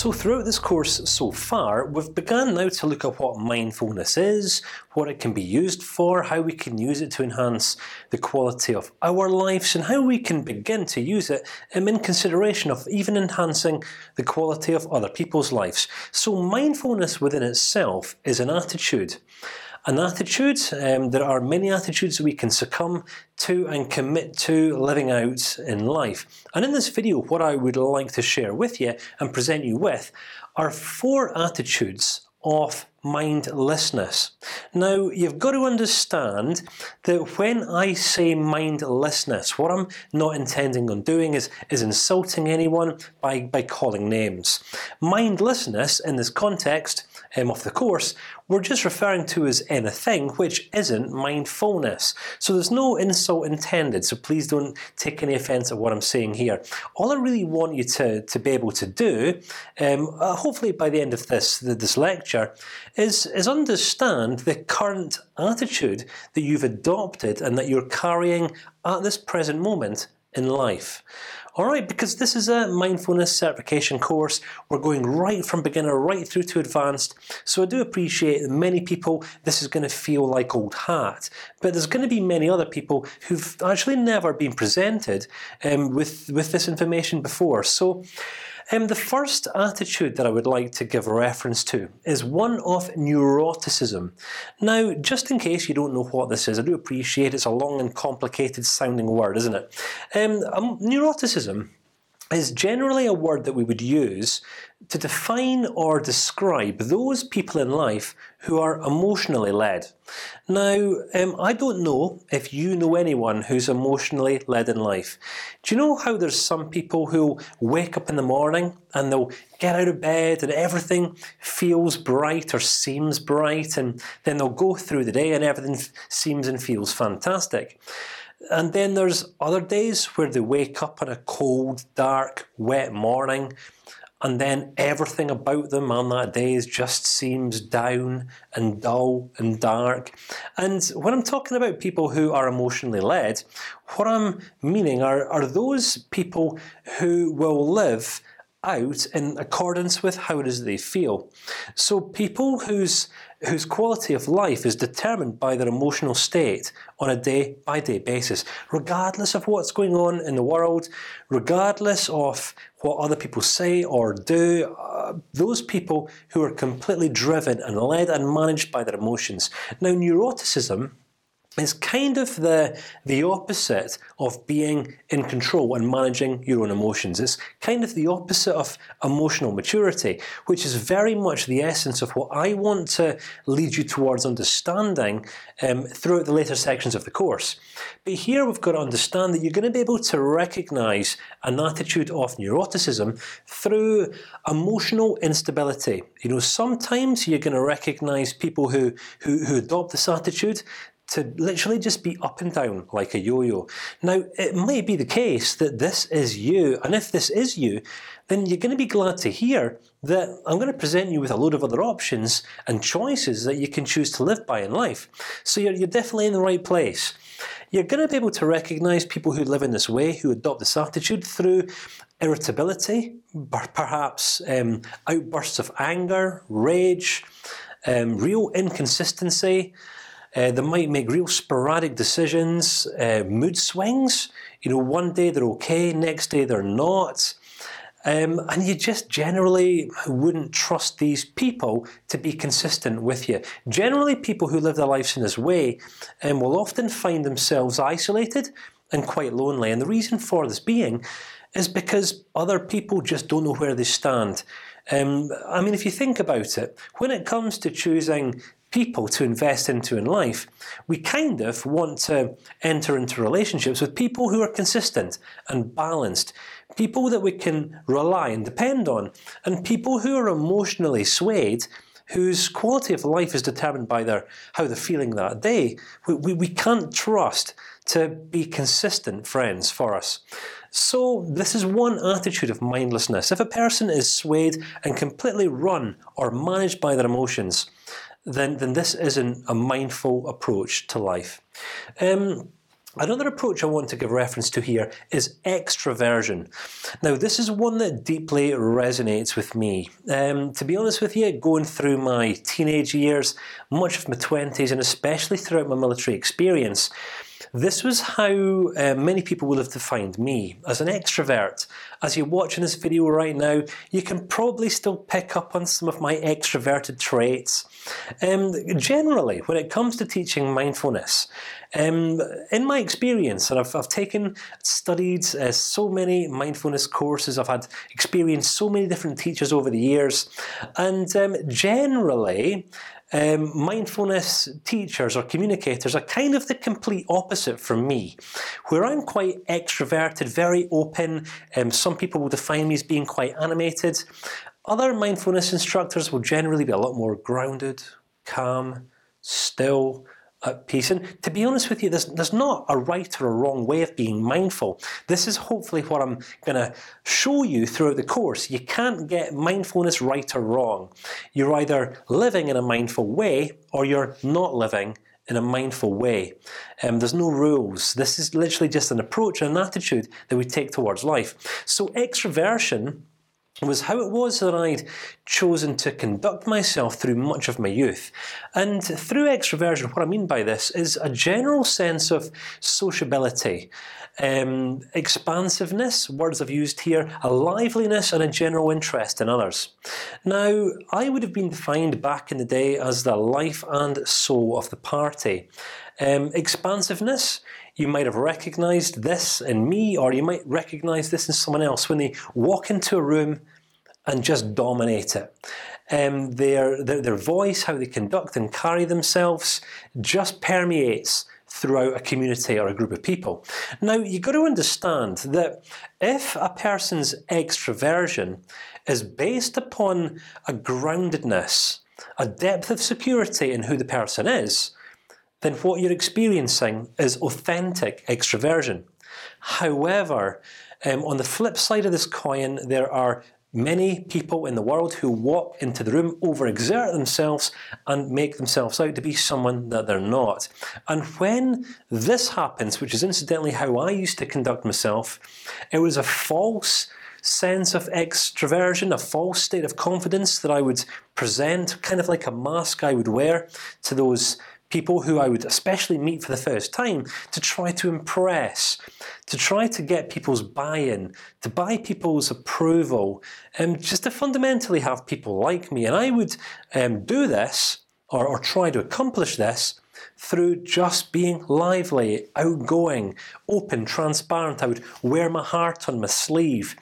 So throughout this course so far, we've begun now to look at what mindfulness is, what it can be used for, how we can use it to enhance the quality of our lives, and how we can begin to use it um, in consideration of even enhancing the quality of other people's lives. So mindfulness within itself is an attitude. An attitude. Um, there are many attitudes we can succumb to and commit to living out in life. And in this video, what I would like to share with you and present you with are four attitudes of mindlessness. Now you've got to understand that when I say mindlessness, what I'm not intending on doing is is insulting anyone by by calling names. Mindlessness in this context um, of the course, we're just referring to as anything which isn't mindfulness. So there's no insult intended. So please don't take any offence at what I'm saying here. All I really want you to to be able to do, um, uh, hopefully by the end of this this lecture, is is understand the current attitude that you've adopted and that you're carrying at this present moment in life. All right, because this is a mindfulness certification course, we're going right from beginner right through to advanced. So I do appreciate that many people this is going to feel like old hat, but there's going to be many other people who've actually never been presented um, with with this information before. So. Um, the first attitude that I would like to give reference to is one of neuroticism. Now, just in case you don't know what this is, I do appreciate it's a long and complicated sounding word, isn't it? Um, um, neuroticism is generally a word that we would use to define or describe those people in life who are emotionally led. Now, um, I don't know if you know anyone who's emotionally led in life. Do you know how there's some people who wake up in the morning and they'll get out of bed and everything feels bright or seems bright, and then they'll go through the day and everything seems and feels fantastic. And then there's other days where they wake up on a cold, dark, wet morning, and then everything about them on that day just seems down and dull and dark. And when I'm talking about people who are emotionally led, what I'm meaning are are those people who will live out in accordance with how it is they feel. So people whose whose quality of life is determined by their emotional state on a day-by-day -day basis, regardless of what's going on in the world, regardless of what other people say or do. Uh, those people who are completely driven and led and managed by their emotions. Now, neuroticism is kind of the the opposite of being in control and managing your own emotions. It's kind of the opposite of emotional maturity, which is very much the essence of what I want to lead you towards understanding um, throughout the later sections of the course. But here we've got to understand that you're going to be able to recognize an attitude of neuroticism through emotional instability. You know, sometimes you're going to recognize people who who, who adopt this attitude to literally just be up and down like a yo-yo. Now, it may be the case that this is you, and if this is you, then you're going to be glad to hear that I'm going to present you with a load of other options and choices that you can choose to live by in life. So you're, you're definitely in the right place. You're going to be able to recognize people who live in this way, who adopt this attitude through irritability, perhaps um, outbursts of anger, rage, um, real inconsistency. Uh, they might make real sporadic decisions, uh, mood swings. You know, one day they're okay, next day they're not. Um, and you just generally wouldn't trust these people to be consistent with you. Generally, people who live their lives in this way um, will often find themselves isolated and quite lonely. And the reason for this being is because other people just don't know where they stand. Um, I mean, if you think about it, when it comes to choosing people to invest into in life, we kind of want to enter into relationships with people who are consistent and balanced, people that we can rely and depend on, and people who are emotionally swayed, whose quality of life is determined by their how they're feeling that day. We, we, we can't trust to be consistent friends for us. So this is one attitude of mindlessness. If a person is swayed and completely run or managed by their emotions, then then this isn't a mindful approach to life. Um, Another approach I want to give reference to here is extraversion. Now, this is one that deeply resonates with me. Um, to be honest with you, going through my teenage years, much of my twenties, and especially throughout my military experience, this was how uh, many people will have defined me as an extrovert. As you're watching this video right now, you can probably still pick up on some of my extroverted traits. Um, generally, when it comes to teaching mindfulness, um, in my experience, and I've, I've taken, studied uh, so many mindfulness courses. I've had experienced so many different teachers over the years, and um, generally, um, mindfulness teachers or communicators are kind of the complete opposite from me, where I'm quite extroverted, very open. Um, some people will define me as being quite animated. Other mindfulness instructors will generally be a lot more grounded, calm, still, at peace. And to be honest with you, there's there's not a right or a wrong way of being mindful. This is hopefully what I'm going to show you throughout the course. You can't get mindfulness right or wrong. You're either living in a mindful way or you're not living in a mindful way. Um, there's no rules. This is literally just an approach and an attitude that we take towards life. So extroversion was how it was that I'd chosen to conduct myself through much of my youth, and through extroversion, what I mean by this is a general sense of sociability, um, expansiveness. Words I've used here: a liveliness and a general interest in others. Now, I would have been defined back in the day as the life and soul of the party. Um, expansiveness you might have recognized this in me, or you might recognize this in someone else when they walk into a room and just dominate it. Um, their, their their voice, how they conduct and carry themselves, just permeates throughout a community or a group of people. Now you've got to understand that if a person's extroversion is based upon a groundedness, a depth of security in who the person is, then what you're experiencing is authentic extroversion. However, um, on the flip side of this coin, there are many people in the world who walk into the room, overexert themselves, and make themselves out to be someone that they're not. And when this happens, which is incidentally how I used to conduct myself, it was a false sense of extroversion, a false state of confidence that I would present, kind of like a mask I would wear to those people who I would especially meet for the first time to try to impress, to try to get people's buy-in, to buy people's approval, and just to fundamentally have people like me. And I would um, do this or, or try to accomplish this through just being lively, outgoing, open, transparent. I would wear my heart on my sleeve,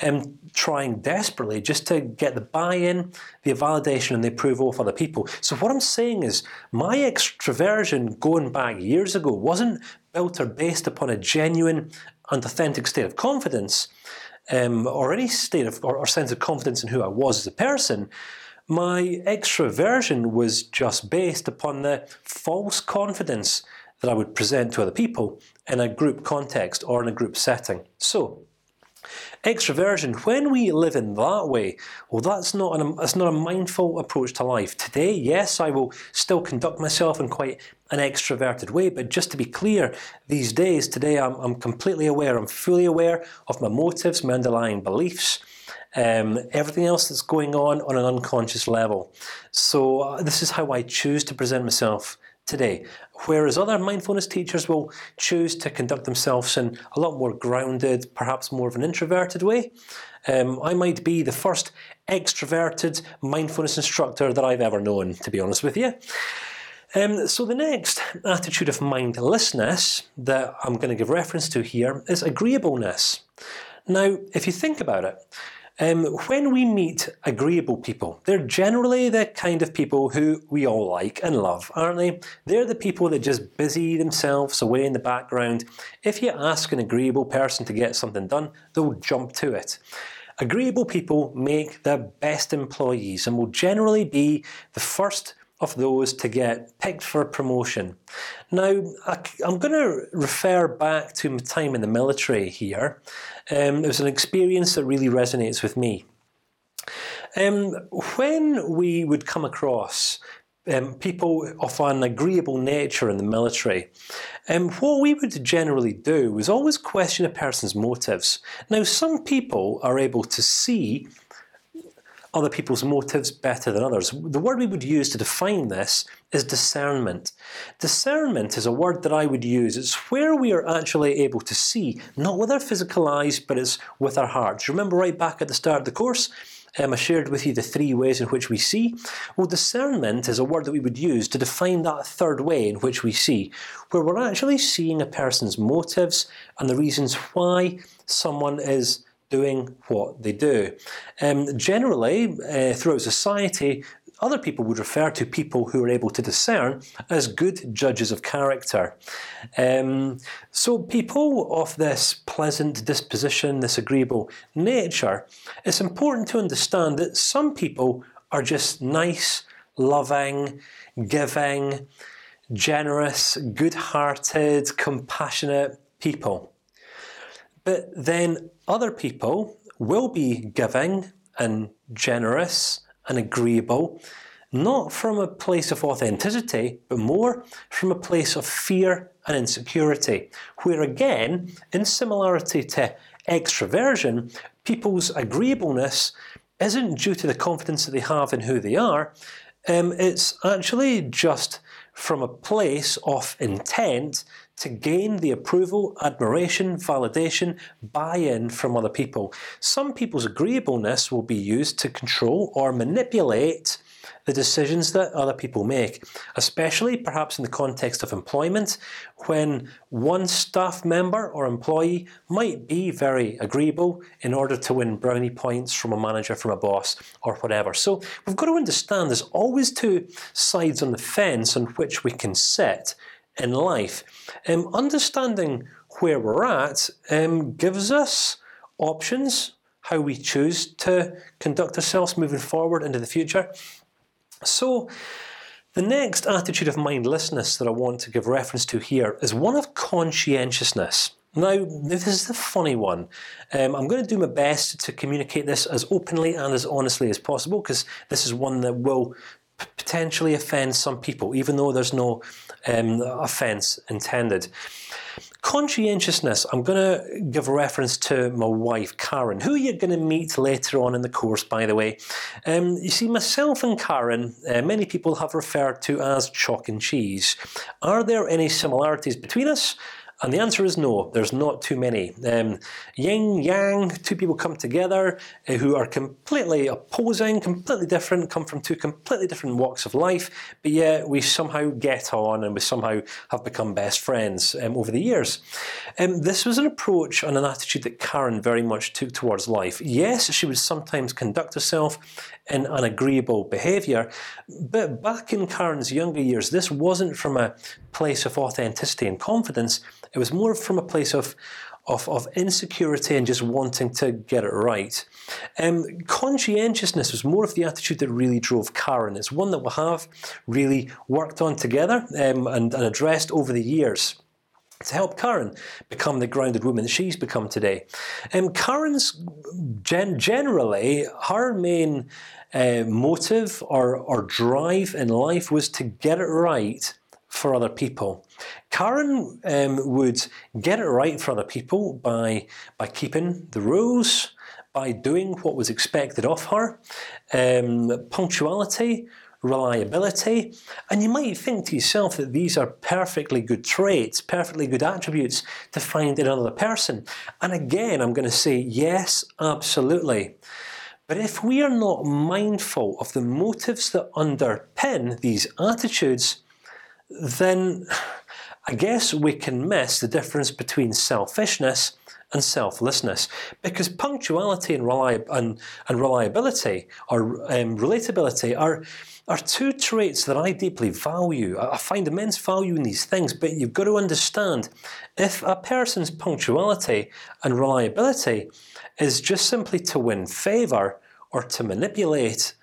and trying desperately just to get the buy-in, the validation, and the approval of other people. So what I'm saying is, my extroversion going back years ago wasn't built or based upon a genuine and authentic state of confidence, um, or any state of or, or sense of confidence in who I was as a person my extroversion was just based upon the false confidence that I would present to other people in a group context or in a group setting. So, extroversion, when we live in that way, well, that's not an that's not a mindful approach to life. Today, yes, I will still conduct myself in quite an extroverted way, but just to be clear, these days, today, I'm, I'm completely aware. I'm fully aware of my motives, my underlying beliefs um, everything else that's going on on an unconscious level. So uh, this is how I choose to present myself today. Whereas other mindfulness teachers will choose to conduct themselves in a lot more grounded, perhaps more of an introverted way. Um, I might be the first extroverted mindfulness instructor that I've ever known, to be honest with you. Um, so the next attitude of mindlessness that I'm going to give reference to here is agreeableness. Now, if you think about it, um, when we meet agreeable people, they're generally the kind of people who we all like and love, aren't they? They're the people that just busy themselves away in the background. If you ask an agreeable person to get something done, they'll jump to it. Agreeable people make the best employees and will generally be the first of those to get picked for promotion. Now, I, am going to refer back to my time in the military here. Um, it was an experience that really resonates with me. Um, when we would come across um, people of an agreeable nature in the military. Um, what we would generally do was always question a person's motives. Now, some people are able to see other people's motives better than others. The word we would use to define this is discernment. Discernment is a word that I would use. It's where we are actually able to see, not with our physical eyes, but it's with our hearts. Remember, right back at the start of the course, um, I shared with you the three ways in which we see. Well, discernment is a word that we would use to define that third way in which we see, where we're actually seeing a person's motives and the reasons why someone is doing what they do. Um, generally, uh, throughout society, other people would refer to people who are able to discern as good judges of character. Um, so, people of this pleasant disposition, this agreeable nature, it's important to understand that some people are just nice, loving, giving, generous, good-hearted, compassionate people. But then other people will be giving and generous and agreeable, not from a place of authenticity, but more from a place of fear and insecurity, where again, in similarity to extroversion, people's agreeableness isn't due to the confidence that they have in who they are. Um, it's actually just from a place of intent to gain the approval, admiration, validation, buy-in from other people. Some people's agreeableness will be used to control or manipulate the decisions that other people make, especially perhaps in the context of employment, when one staff member or employee might be very agreeable in order to win brownie points from a manager, from a boss, or whatever. So we've got to understand there's always two sides on the fence on which we can sit in life. Um, understanding where we're at um, gives us options how we choose to conduct ourselves moving forward into the future. So. The next attitude of mindlessness that I want to give reference to here is one of conscientiousness. Now, this is the funny one. Um, I'm going to do my best to communicate this as openly and as honestly as possible, because this is one that will potentially offend some people, even though there's no um, offence intended. Conscientiousness. I'm going to give reference to my wife Karen, who you're going to meet later on in the course. By the way, um, you see, myself and Karen, uh, many people have referred to as chalk and cheese. Are there any similarities between us? And the answer is no. There's not too many. Um, yin yang, two people come together uh, who are completely opposing, completely different, come from two completely different walks of life, but yet we somehow get on and we somehow have become best friends um, over the years. Um, this was an approach and an attitude that Karen very much took towards life. Yes, she would sometimes conduct herself in an agreeable behaviour, but back in Karen's younger years, this wasn't from a place of authenticity and confidence. It was more from a place of of, of insecurity and just wanting to get it right. Um, conscientiousness was more of the attitude that really drove Karen. It's one that we have really worked on together um, and, and addressed over the years to help Karen become the grounded woman she's become today. Um, Karen's gen generally her main uh, motive or or drive in life was to get it right for other people. Karen um, would get it right for other people by by keeping the rules, by doing what was expected of her, um, punctuality, reliability, and you might think to yourself that these are perfectly good traits, perfectly good attributes to find in another person. And again, I'm going to say yes, absolutely. But if we are not mindful of the motives that underpin these attitudes, then I guess we can miss the difference between selfishness and selflessness, because punctuality and, reliab and, and reliability or um, relatability are are two traits that I deeply value. I find immense value in these things, but you've got to understand if a person's punctuality and reliability is just simply to win favor or to manipulate,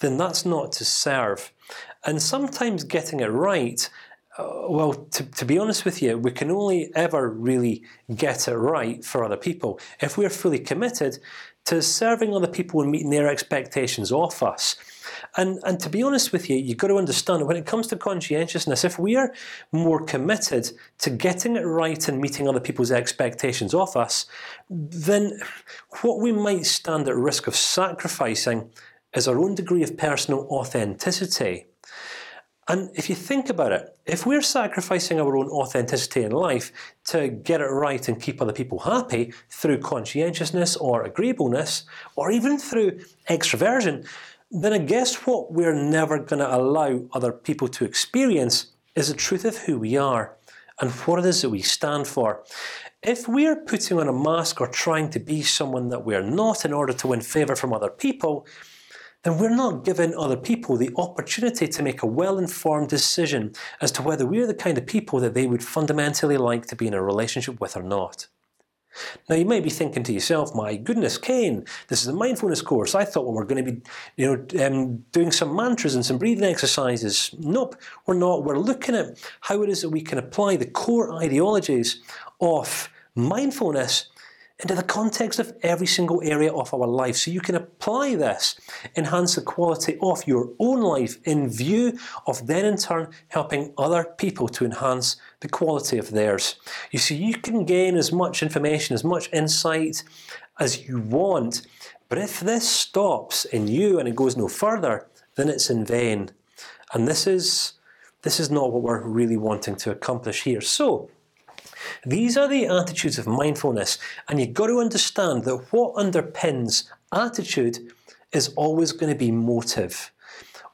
then that's not to serve. And sometimes getting it right uh, well, to, to, be honest with you, we can only ever really get it right for other people if we're fully committed to serving other people and meeting their expectations of us. And and to be honest with you, you've got to understand when it comes to conscientiousness, if we are more committed to getting it right and meeting other people's expectations of us, then what we might stand at risk of sacrificing is our own degree of personal authenticity. And if you think about it, if we're sacrificing our own authenticity in life to get it right and keep other people happy through conscientiousness or agreeableness, or even through extroversion, then I guess what we're never going to allow other people to experience is the truth of who we are and what it is that we stand for. If we are putting on a mask or trying to be someone that we are not in order to win favor from other people, then we're not giving other people the opportunity to make a well-informed decision as to whether we're the kind of people that they would fundamentally like to be in a relationship with or not. Now you might be thinking to yourself, "My goodness, Kane, this is a mindfulness course. I thought we were going to be, you know, um, doing some mantras and some breathing exercises." Nope, we're not. We're looking at how it is that we can apply the core ideologies of mindfulness into the context of every single area of our life. So you can apply this, enhance the quality of your own life in view of then in turn helping other people to enhance the quality of theirs. You see, you can gain as much information, as much insight as you want, but if this stops in you and it goes no further, then it's in vain. And this is this is not what we're really wanting to accomplish here. So these are the attitudes of mindfulness, and you've got to understand that what underpins attitude is always going to be motive,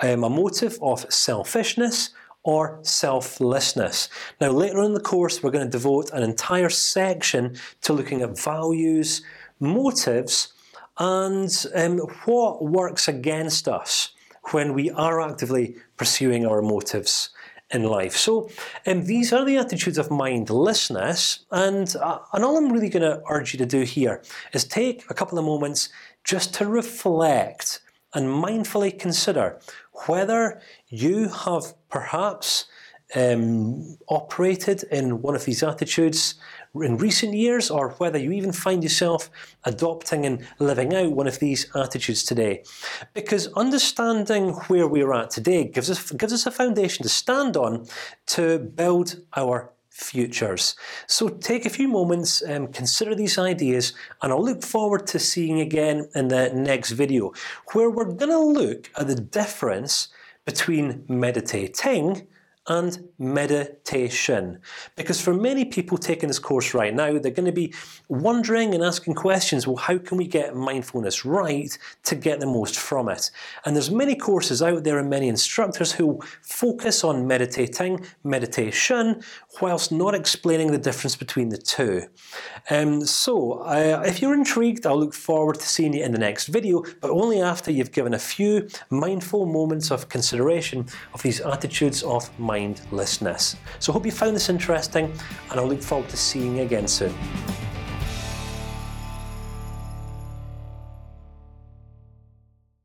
um, a motive of selfishness or selflessness. Now, later in the course, we're going to devote an entire section to looking at values, motives, and um, what works against us when we are actively pursuing our motives in life. So um, these are the attitudes of mindlessness, and uh, and all I'm really going to urge you to do here is take a couple of moments just to reflect and mindfully consider whether you have perhaps um, operated in one of these attitudes in recent years, or whether you even find yourself adopting and living out one of these attitudes today. Because understanding where we're at today gives us gives us a foundation to stand on to build our futures. So take a few moments, and consider these ideas, and I'll look forward to seeing again in the next video, where we're going to look at the difference between meditating and meditation. Because for many people taking this course right now, they're going to be wondering and asking questions. Well, how can we get mindfulness right to get the most from it? And there's many courses out there and many instructors who focus on meditating, meditation, whilst not explaining the difference between the two. Um, so, uh, if you're intrigued, I'll look forward to seeing you in the next video, but only after you've given a few mindful moments of consideration of these attitudes of mindlessness. So I hope you found this interesting, and I look forward to seeing you again soon.